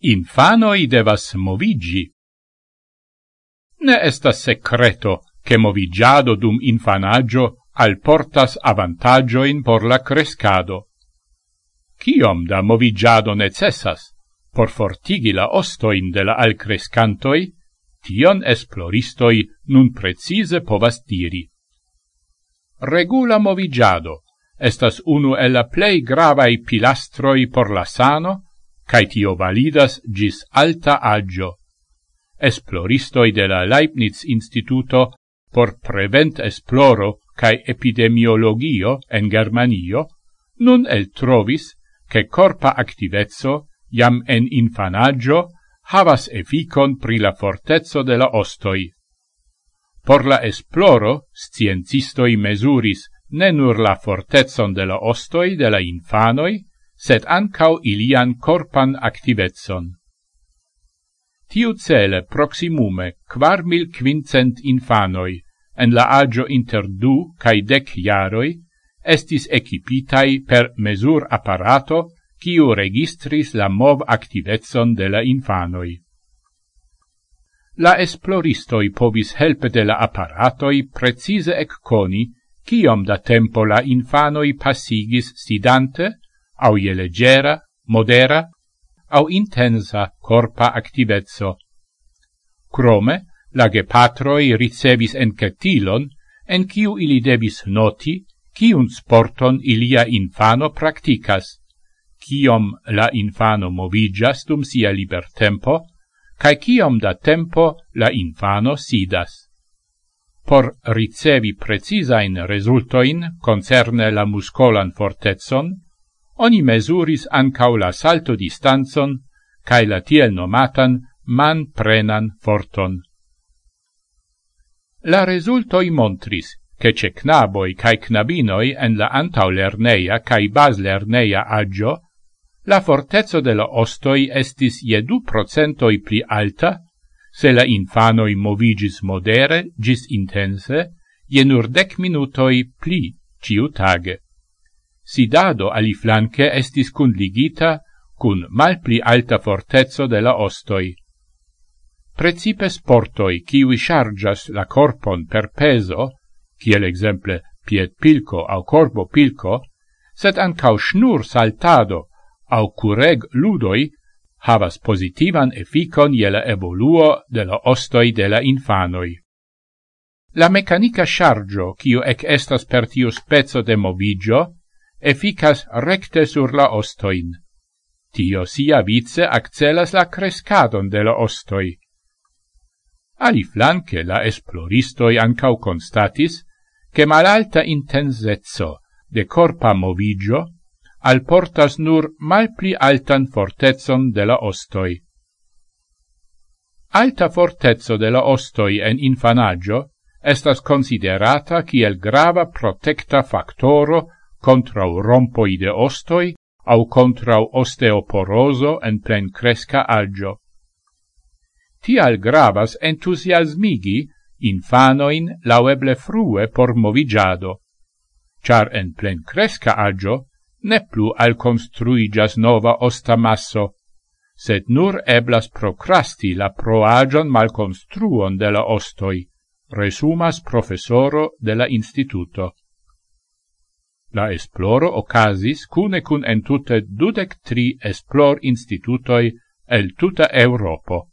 infanoi devas movigi. Ne estas secreto che movigiado dum infanaggio al portas avantaggio avantagioin por la crescado. Ciom da movigiado necessas por fortigi la ostoin de la alcrescantoi, tion esploristoi nun precise povas diri. Regula movigiado estas unu el la plei gravai pilastroi por la sano cae tio validas gis alta agio. Esploristoi de la Leibniz Instituto por prevent esploro cae epidemiologio en Germanio nun el trovis che corpa activezzo jam en infanaggio havas efficon pri la fortezzo de la ostoi. Por la esploro, sciencistoi mesuris ne nur la fortezzon de la ostoi de la infanoi, sed ancau ilian corpan activetson. Tiu cele proximume quar mil quincent infanoi en la agio inter du cae dec iaroi estis equipitai per mesur apparato quiu registris la mov activetson de la infanoi. La esploristoi povis helpe de la apparatoi precise ecconi quiom da tempo la infanoi passigis sidante au je leggera, modera, au intensa corpa activezzo. Crome, la gepatroi ricevis encetilon, en ciu ili debis noti, cium sporton ilia infano practicas, cium la infano movigas dum sia liber tempo, cae cium da tempo la infano sidas. Por ricevi precisain resultoin concerne la muscolan fortezon, oni mesuris ancau la salto distanzon cae la tiel nomatan man prenan forton. La resultoi montris, che ce knaboi cae knabinoi en la antaulerneia cae baslerneia agio, la fortezzo de la ostoi estis je du procentoi pli alta, se la infanoi movigis modere gis intense, je nur dec minutoi pli ciu tage. Sidado ali flanque estis cunligita cun malpli alta fortezzo de la ostoi. Precipe sportoi, kiwi chargas la corpon per peso, kiel exemple pied pilco au corbo pilco, sed ancau schnur saltado au cureg ludoi havas positivan efficon je la evoluo de la ostoi de la infanoi. La mecanica chargio, kiu ec estas per tiu spezzo de movigio, efficas recte sur la ostoin. Tio sia vice accelas la crescadon de la ostoi. Ali flanque la esploristoi ancau constatis che malalta intensezzo de corpa movigio alportas nur malpli altan fortezon de la ostoi. Alta fortezzo de la ostoi en infanaggio estas considerata kiel grava protecta factoro contrau rompoi de ostoi au contrau osteoporoso en plen cresca agio. Tial gravas entusiasmigi infanoin laueble frue por movigiado, char en plen cresca agio ne plu al construigas nova ostamasso, sed nur eblas procrasti la proagion malconstruon de la ostoi, resumas professoro de la instituto. La esploro ocasis cune cun entute dudec tri esplor institutoi el tuta Europo.